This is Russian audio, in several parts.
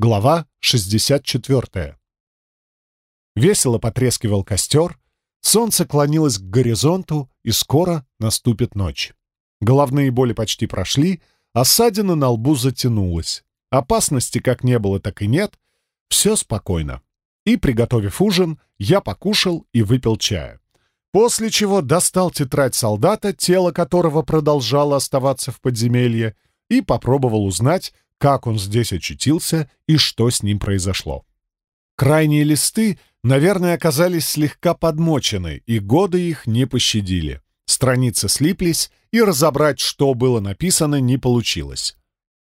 Глава 64. Весело потрескивал костер, солнце клонилось к горизонту, и скоро наступит ночь. Головные боли почти прошли, а ссадина на лбу затянулась. Опасности как не было, так и нет. Все спокойно. И, приготовив ужин, я покушал и выпил чая. После чего достал тетрадь солдата, тело которого продолжало оставаться в подземелье, и попробовал узнать, как он здесь очутился и что с ним произошло. Крайние листы, наверное, оказались слегка подмочены, и годы их не пощадили. Страницы слиплись, и разобрать, что было написано, не получилось.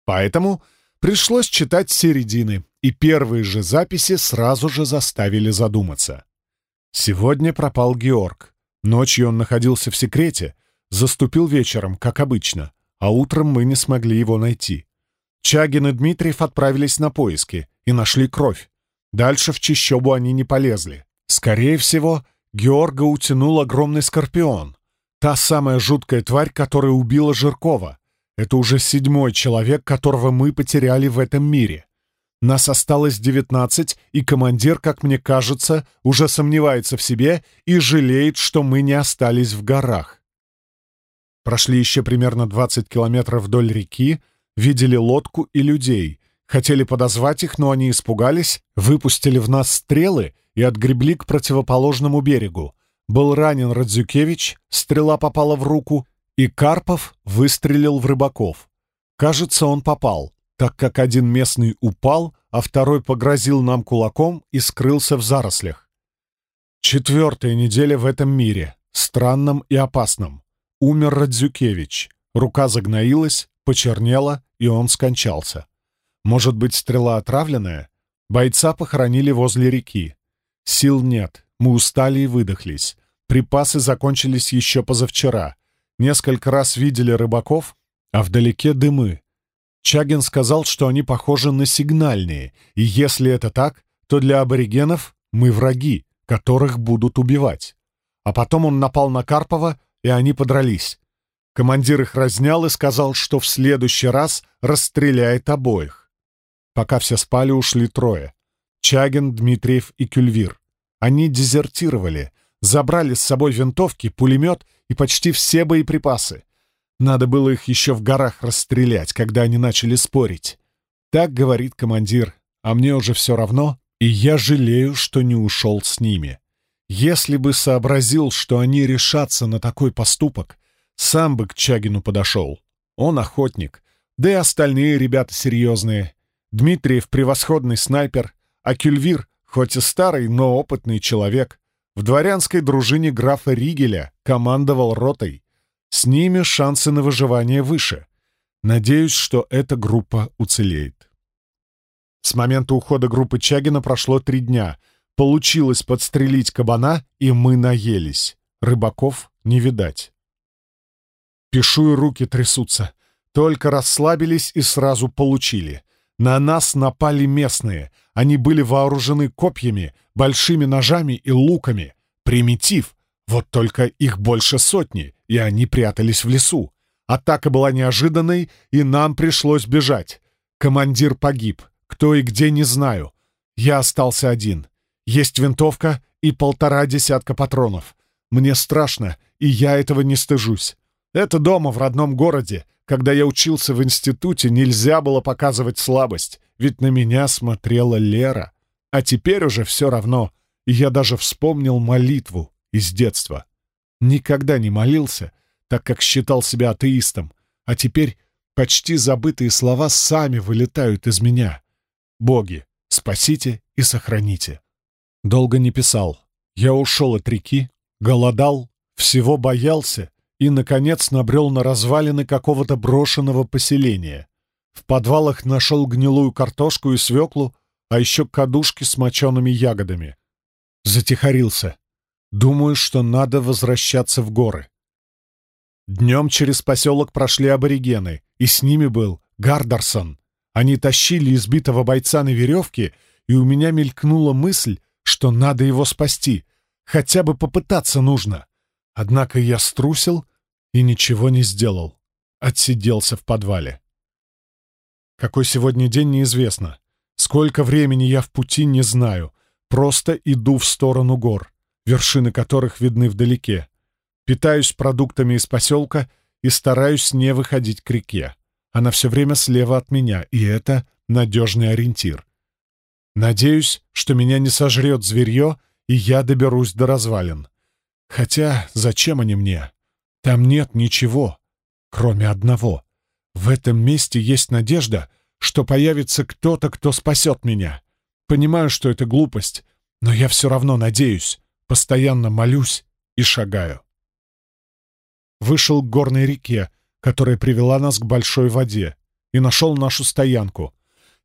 Поэтому пришлось читать середины, и первые же записи сразу же заставили задуматься. Сегодня пропал Георг. Ночью он находился в секрете, заступил вечером, как обычно, а утром мы не смогли его найти. Чагин и Дмитриев отправились на поиски и нашли кровь. Дальше в чищобу они не полезли. Скорее всего, Георга утянул огромный скорпион. Та самая жуткая тварь, которая убила Жиркова. Это уже седьмой человек, которого мы потеряли в этом мире. Нас осталось девятнадцать, и командир, как мне кажется, уже сомневается в себе и жалеет, что мы не остались в горах. Прошли еще примерно двадцать километров вдоль реки, видели лодку и людей. Хотели подозвать их, но они испугались, выпустили в нас стрелы и отгребли к противоположному берегу. Был ранен Радзюкевич, стрела попала в руку, и Карпов выстрелил в рыбаков. Кажется, он попал, так как один местный упал, а второй погрозил нам кулаком и скрылся в зарослях. Четвертая неделя в этом мире, странном и опасном. Умер Радзюкевич. Рука загноилась, почернела, и он скончался. Может быть, стрела отравленная? Бойца похоронили возле реки. Сил нет, мы устали и выдохлись. Припасы закончились еще позавчера. Несколько раз видели рыбаков, а вдалеке дымы. Чагин сказал, что они похожи на сигнальные, и если это так, то для аборигенов мы враги, которых будут убивать. А потом он напал на Карпова, и они подрались. Командир их разнял и сказал, что в следующий раз расстреляет обоих. Пока все спали, ушли трое. Чагин, Дмитриев и Кюльвир. Они дезертировали, забрали с собой винтовки, пулемет и почти все боеприпасы. Надо было их еще в горах расстрелять, когда они начали спорить. Так говорит командир, а мне уже все равно, и я жалею, что не ушел с ними. Если бы сообразил, что они решатся на такой поступок, сам бы к Чагину подошел. Он охотник, да и остальные ребята серьезные. Дмитриев — превосходный снайпер, а Кюльвир, хоть и старый, но опытный человек, в дворянской дружине графа Ригеля командовал ротой. С ними шансы на выживание выше. Надеюсь, что эта группа уцелеет. С момента ухода группы Чагина прошло три дня. Получилось подстрелить кабана, и мы наелись. Рыбаков не видать. Пишу и руки трясутся. Только расслабились и сразу получили. На нас напали местные. Они были вооружены копьями, большими ножами и луками. Примитив. Вот только их больше сотни, и они прятались в лесу. Атака была неожиданной, и нам пришлось бежать. Командир погиб. Кто и где, не знаю. Я остался один. Есть винтовка и полтора десятка патронов. Мне страшно, и я этого не стыжусь. Это дома, в родном городе. Когда я учился в институте, нельзя было показывать слабость, ведь на меня смотрела Лера. А теперь уже все равно. И я даже вспомнил молитву из детства. Никогда не молился, так как считал себя атеистом. А теперь почти забытые слова сами вылетают из меня. «Боги, спасите и сохраните». Долго не писал. Я ушел от реки, голодал, всего боялся и, наконец, набрел на развалины какого-то брошенного поселения. В подвалах нашел гнилую картошку и свеклу, а еще кадушки с мочеными ягодами. Затихарился. Думаю, что надо возвращаться в горы. Днем через поселок прошли аборигены, и с ними был Гардарсон. Они тащили избитого бойца на веревке, и у меня мелькнула мысль, что надо его спасти. Хотя бы попытаться нужно. Однако я струсил и ничего не сделал. Отсиделся в подвале. Какой сегодня день, неизвестно. Сколько времени я в пути, не знаю. Просто иду в сторону гор, вершины которых видны вдалеке. Питаюсь продуктами из поселка и стараюсь не выходить к реке. Она все время слева от меня, и это надежный ориентир. Надеюсь, что меня не сожрет зверье, и я доберусь до развалин. Хотя зачем они мне? Там нет ничего, кроме одного. В этом месте есть надежда, что появится кто-то, кто спасет меня. Понимаю, что это глупость, но я все равно надеюсь, постоянно молюсь и шагаю. Вышел к горной реке, которая привела нас к большой воде, и нашел нашу стоянку.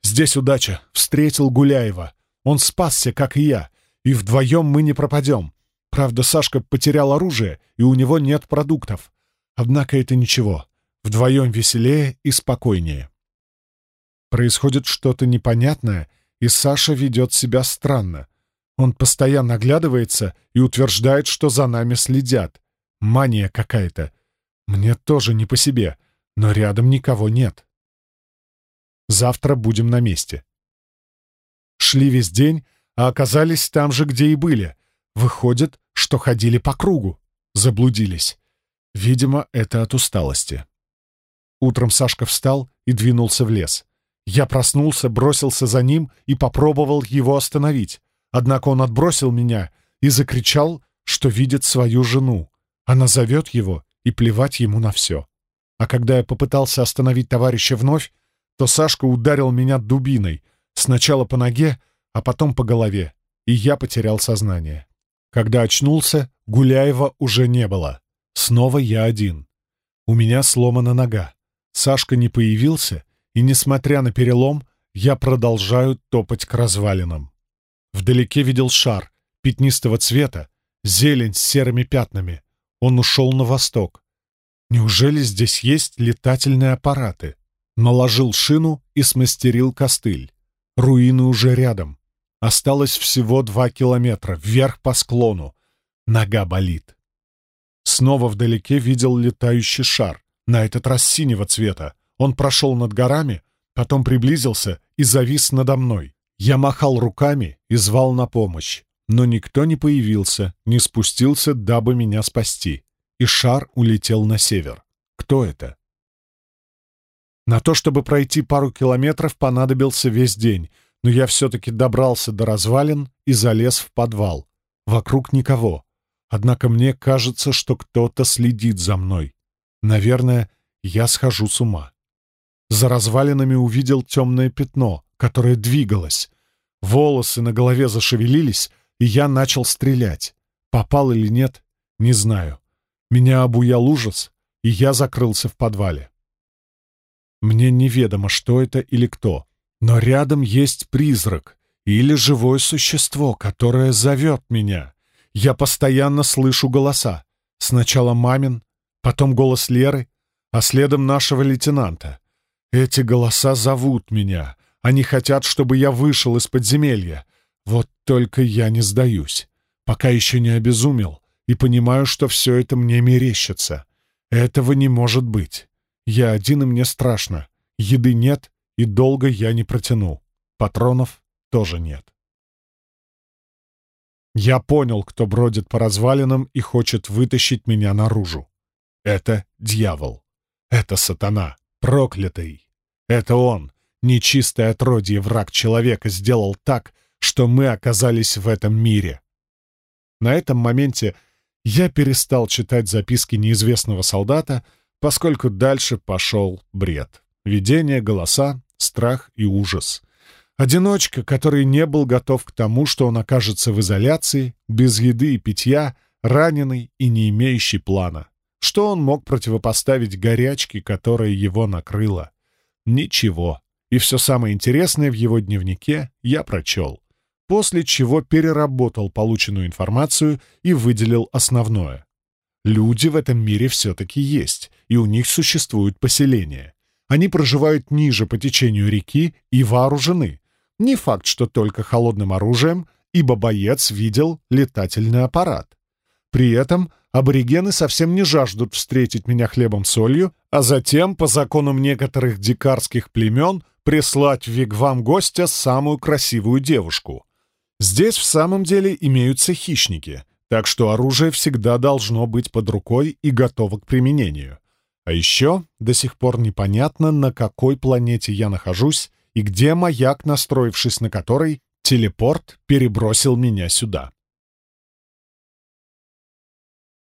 Здесь удача, встретил Гуляева. Он спасся, как и я, и вдвоем мы не пропадем. Правда, Сашка потерял оружие, и у него нет продуктов. Однако это ничего. Вдвоем веселее и спокойнее. Происходит что-то непонятное, и Саша ведет себя странно. Он постоянно оглядывается и утверждает, что за нами следят. Мания какая-то. Мне тоже не по себе, но рядом никого нет. Завтра будем на месте. Шли весь день, а оказались там же, где и были. Выходит, что ходили по кругу. Заблудились. Видимо, это от усталости. Утром Сашка встал и двинулся в лес. Я проснулся, бросился за ним и попробовал его остановить. Однако он отбросил меня и закричал, что видит свою жену. Она зовет его, и плевать ему на все. А когда я попытался остановить товарища вновь, то Сашка ударил меня дубиной, сначала по ноге, а потом по голове, и я потерял сознание. Когда очнулся, Гуляева уже не было. Снова я один. У меня сломана нога. Сашка не появился, и, несмотря на перелом, я продолжаю топать к развалинам. Вдалеке видел шар, пятнистого цвета, зелень с серыми пятнами. Он ушел на восток. Неужели здесь есть летательные аппараты? Наложил шину и смастерил костыль. Руины уже рядом. Осталось всего два километра, вверх по склону. Нога болит. Снова вдалеке видел летающий шар, на этот раз синего цвета. Он прошел над горами, потом приблизился и завис надо мной. Я махал руками и звал на помощь, но никто не появился, не спустился, дабы меня спасти. И шар улетел на север. Кто это? На то, чтобы пройти пару километров, понадобился весь день, но я все-таки добрался до развалин и залез в подвал. Вокруг никого. Однако мне кажется, что кто-то следит за мной. Наверное, я схожу с ума. За развалинами увидел темное пятно, которое двигалось. Волосы на голове зашевелились, и я начал стрелять. Попал или нет, не знаю. Меня обуял ужас, и я закрылся в подвале. Мне неведомо, что это или кто, но рядом есть призрак или живое существо, которое зовет меня. Я постоянно слышу голоса. Сначала мамин, потом голос Леры, а следом нашего лейтенанта. Эти голоса зовут меня. Они хотят, чтобы я вышел из подземелья. Вот только я не сдаюсь. Пока еще не обезумел и понимаю, что все это мне мерещится. Этого не может быть. Я один, и мне страшно. Еды нет, и долго я не протяну. Патронов тоже нет. Я понял, кто бродит по развалинам и хочет вытащить меня наружу. Это дьявол. Это сатана, проклятый. Это он, нечистое отродье враг человека, сделал так, что мы оказались в этом мире. На этом моменте я перестал читать записки неизвестного солдата, поскольку дальше пошел бред. Видение, голоса, страх и ужас. Одиночка, который не был готов к тому, что он окажется в изоляции, без еды и питья, раненый и не имеющий плана. Что он мог противопоставить горячке, которая его накрыла? Ничего. И все самое интересное в его дневнике я прочел. После чего переработал полученную информацию и выделил основное. Люди в этом мире все-таки есть, и у них существуют поселения. Они проживают ниже по течению реки и вооружены. Не факт, что только холодным оружием, ибо боец видел летательный аппарат. При этом аборигены совсем не жаждут встретить меня хлебом-солью, а затем, по законам некоторых дикарских племен, прислать в Вигвам гостя самую красивую девушку. Здесь в самом деле имеются хищники, так что оружие всегда должно быть под рукой и готово к применению. А еще до сих пор непонятно, на какой планете я нахожусь и где маяк, настроившись на который, телепорт перебросил меня сюда.